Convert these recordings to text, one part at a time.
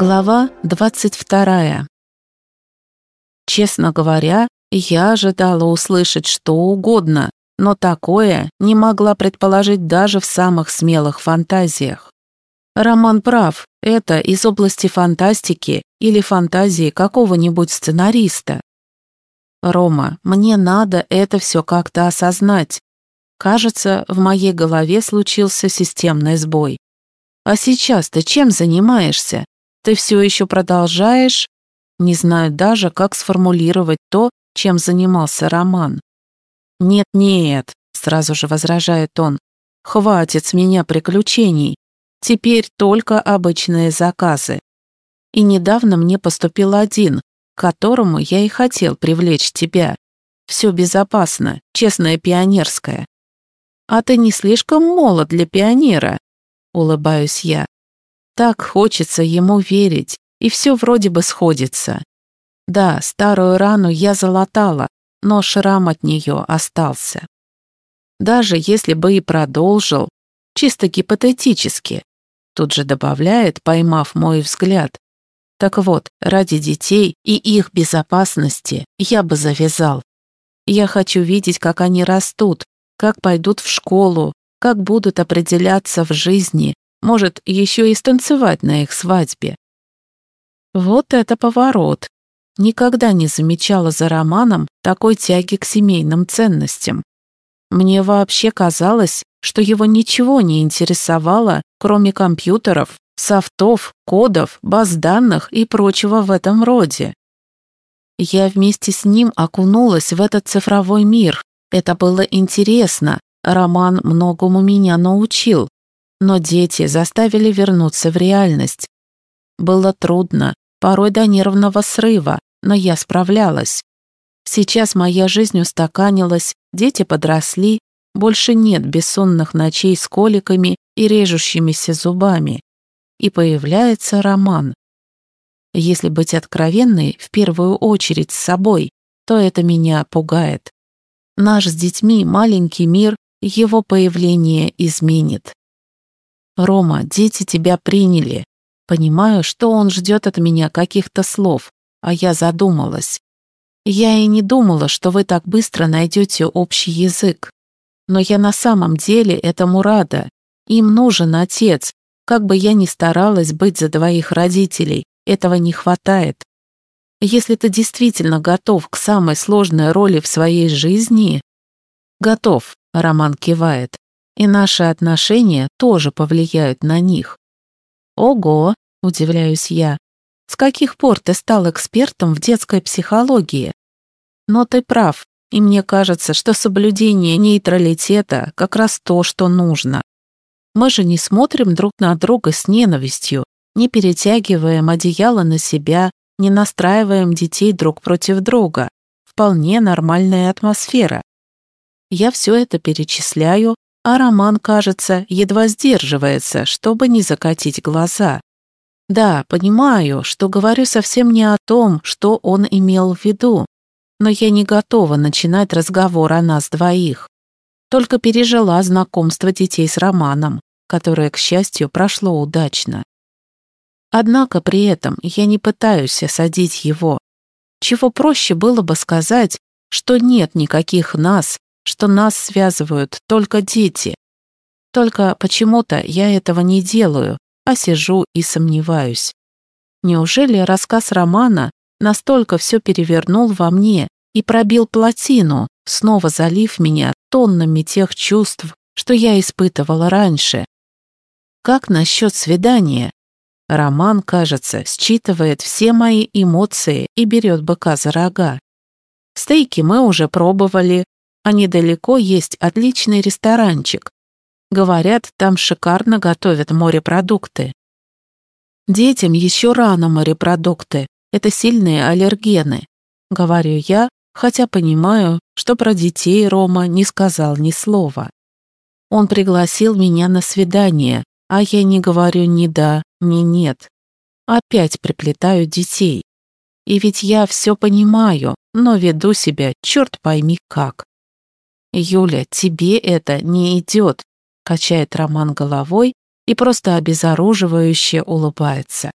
Глава 22. Честно говоря, я ожидала услышать что угодно, но такое не могла предположить даже в самых смелых фантазиях. Роман прав, это из области фантастики или фантазии какого-нибудь сценариста. Рома, мне надо это все как-то осознать. Кажется, в моей голове случился системный сбой. А сейчас ты чем занимаешься? Ты все еще продолжаешь? Не знаю даже, как сформулировать то, чем занимался Роман. «Нет-нет», — сразу же возражает он, — «хватит с меня приключений. Теперь только обычные заказы. И недавно мне поступил один, к которому я и хотел привлечь тебя. Все безопасно, честное пионерское. А ты не слишком молод для пионера?» Улыбаюсь я. Так хочется ему верить, и все вроде бы сходится. Да, старую рану я залатала, но шрам от нее остался. Даже если бы и продолжил, чисто гипотетически, тут же добавляет, поймав мой взгляд. Так вот, ради детей и их безопасности я бы завязал. Я хочу видеть, как они растут, как пойдут в школу, как будут определяться в жизни, может, еще и станцевать на их свадьбе. Вот это поворот. Никогда не замечала за романом такой тяги к семейным ценностям. Мне вообще казалось, что его ничего не интересовало, кроме компьютеров, софтов, кодов, баз данных и прочего в этом роде. Я вместе с ним окунулась в этот цифровой мир. Это было интересно. Роман многому меня научил, но дети заставили вернуться в реальность. Было трудно, порой до нервного срыва, но я справлялась. Сейчас моя жизнь устаканилась, дети подросли, больше нет бессонных ночей с коликами и режущимися зубами. И появляется роман. Если быть откровенной, в первую очередь с собой, то это меня пугает. Наш с детьми маленький мир, его появление изменит. «Рома, дети тебя приняли. Понимаю, что он ждет от меня каких-то слов, а я задумалась. Я и не думала, что вы так быстро найдете общий язык. Но я на самом деле этому рада. Им нужен отец. Как бы я ни старалась быть за двоих родителей, этого не хватает. Если ты действительно готов к самой сложной роли в своей жизни... Готов, Роман кивает и наши отношения тоже повлияют на них. Ого, удивляюсь я, с каких пор ты стал экспертом в детской психологии? Но ты прав, и мне кажется, что соблюдение нейтралитета как раз то, что нужно. Мы же не смотрим друг на друга с ненавистью, не перетягиваем одеяло на себя, не настраиваем детей друг против друга. Вполне нормальная атмосфера. Я все это перечисляю, а Роман, кажется, едва сдерживается, чтобы не закатить глаза. Да, понимаю, что говорю совсем не о том, что он имел в виду, но я не готова начинать разговор о нас двоих. Только пережила знакомство детей с Романом, которое, к счастью, прошло удачно. Однако при этом я не пытаюсь осадить его. Чего проще было бы сказать, что нет никаких нас, что нас связывают только дети. Только почему-то я этого не делаю, а сижу и сомневаюсь. Неужели рассказ романа настолько все перевернул во мне и пробил плотину, снова залив меня тоннами тех чувств, что я испытывала раньше? Как насчет свидания? Роман, кажется, считывает все мои эмоции и берет быка за рога. Стейки мы уже пробовали, а недалеко есть отличный ресторанчик. Говорят, там шикарно готовят морепродукты. Детям еще рано морепродукты, это сильные аллергены. Говорю я, хотя понимаю, что про детей Рома не сказал ни слова. Он пригласил меня на свидание, а я не говорю ни да, ни нет. Опять приплетаю детей. И ведь я все понимаю, но веду себя черт пойми как. «Юля, тебе это не идет», — качает Роман головой и просто обезоруживающе улыбается.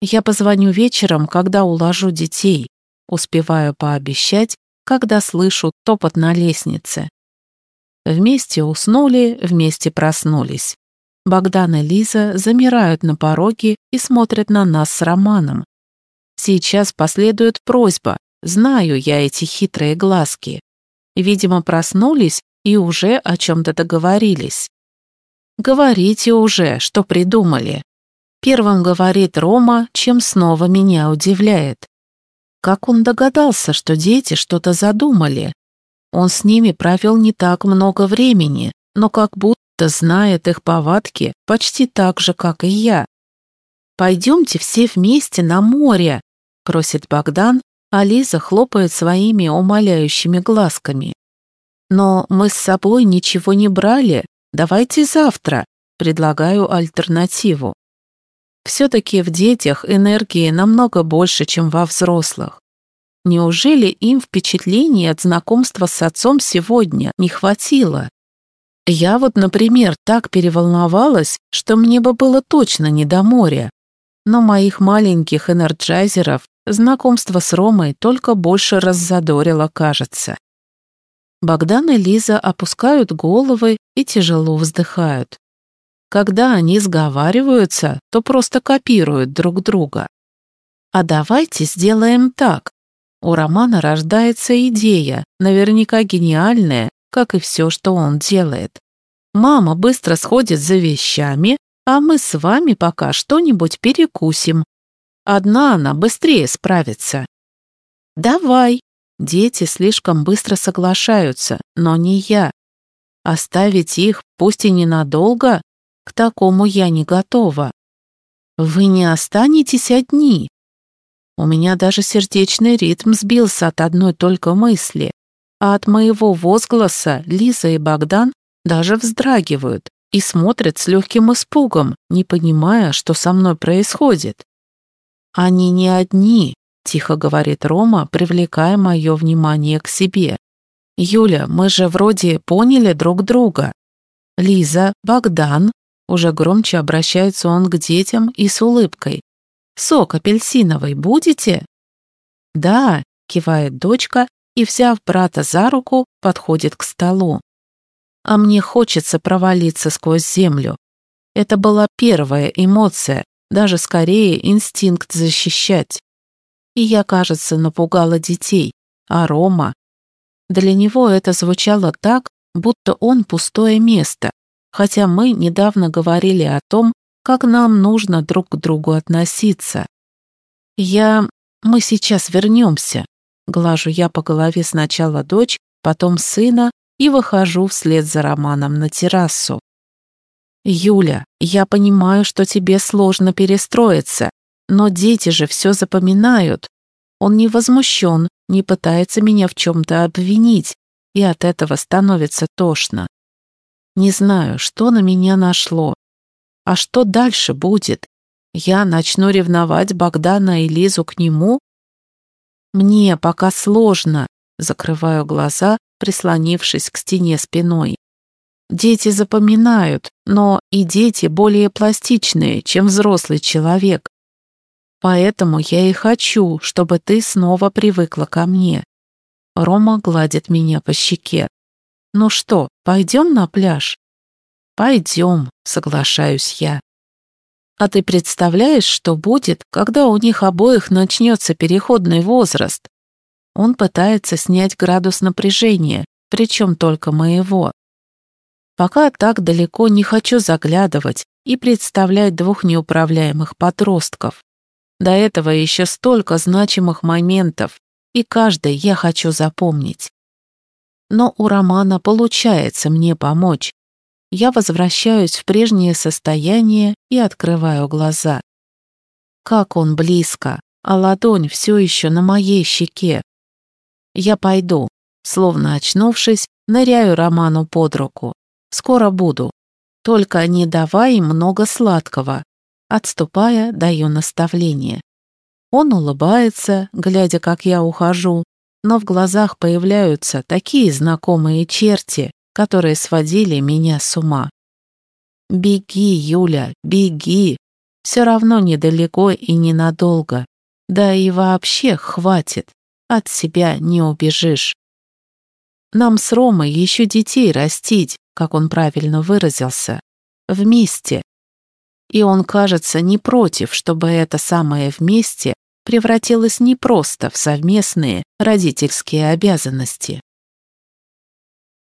Я позвоню вечером, когда уложу детей. Успеваю пообещать, когда слышу топот на лестнице. Вместе уснули, вместе проснулись. Богдан и Лиза замирают на пороге и смотрят на нас с Романом. Сейчас последует просьба. Знаю я эти хитрые глазки. Видимо, проснулись и уже о чем-то договорились. «Говорите уже, что придумали». Первым говорит Рома, чем снова меня удивляет. Как он догадался, что дети что-то задумали? Он с ними провел не так много времени, но как будто знает их повадки почти так же, как и я. «Пойдемте все вместе на море», — просит Богдан, а Лиза хлопает своими умоляющими глазками. «Но мы с собой ничего не брали, давайте завтра», — предлагаю альтернативу. Все-таки в детях энергии намного больше, чем во взрослых. Неужели им впечатлений от знакомства с отцом сегодня не хватило? Я вот, например, так переволновалась, что мне бы было точно не до моря. Но моих маленьких энерджайзеров знакомство с Ромой только больше раззадорило, кажется. Богдан и Лиза опускают головы и тяжело вздыхают. Когда они сговариваются, то просто копируют друг друга. А давайте сделаем так. У Романа рождается идея, наверняка гениальная, как и все, что он делает. Мама быстро сходит за вещами, а мы с вами пока что-нибудь перекусим. Одна она быстрее справится. Давай. Дети слишком быстро соглашаются, но не я. Оставить их, пусть и ненадолго, к такому я не готова. Вы не останетесь одни. У меня даже сердечный ритм сбился от одной только мысли, а от моего возгласа Лиза и Богдан даже вздрагивают и смотрят с легким испугом, не понимая, что со мной происходит. «Они не одни», — тихо говорит Рома, привлекая мое внимание к себе. «Юля, мы же вроде поняли друг друга. Лиза, Богдан, уже громче обращается он к детям и с улыбкой. «Сок апельсиновый будете?» «Да», — кивает дочка и, взяв брата за руку, подходит к столу. А мне хочется провалиться сквозь землю. Это была первая эмоция, даже скорее инстинкт защищать. И я, кажется, напугала детей, а Рома... Для него это звучало так, будто он пустое место, хотя мы недавно говорили о том, как нам нужно друг к другу относиться. Я... Мы сейчас вернемся. Глажу я по голове сначала дочь, потом сына и выхожу вслед за Романом на террасу. «Юля, я понимаю, что тебе сложно перестроиться, но дети же все запоминают. Он не возмущен, не пытается меня в чем-то обвинить, и от этого становится тошно. Не знаю, что на меня нашло. А что дальше будет? Я начну ревновать Богдана и Лизу к нему? Мне пока сложно, закрываю глаза, прислонившись к стене спиной. Дети запоминают, но и дети более пластичные, чем взрослый человек. Поэтому я и хочу, чтобы ты снова привыкла ко мне. Рома гладит меня по щеке. «Ну что, пойдем на пляж?» «Пойдем», — соглашаюсь я. «А ты представляешь, что будет, когда у них обоих начнется переходный возраст?» Он пытается снять градус напряжения, причем только моего. Пока так далеко не хочу заглядывать и представлять двух неуправляемых подростков. До этого еще столько значимых моментов, и каждый я хочу запомнить но у Романа получается мне помочь. Я возвращаюсь в прежнее состояние и открываю глаза. Как он близко, а ладонь все еще на моей щеке. Я пойду, словно очнувшись, ныряю Роману под руку. Скоро буду. Только не давай много сладкого. Отступая, даю наставление. Он улыбается, глядя, как я ухожу, но в глазах появляются такие знакомые черти, которые сводили меня с ума. «Беги, Юля, беги!» Все равно недалеко и ненадолго. Да и вообще хватит. От себя не убежишь. Нам с Ромой еще детей растить, как он правильно выразился. Вместе. И он, кажется, не против, чтобы это самое «вместе» превратилось не просто в совместные родительские обязанности.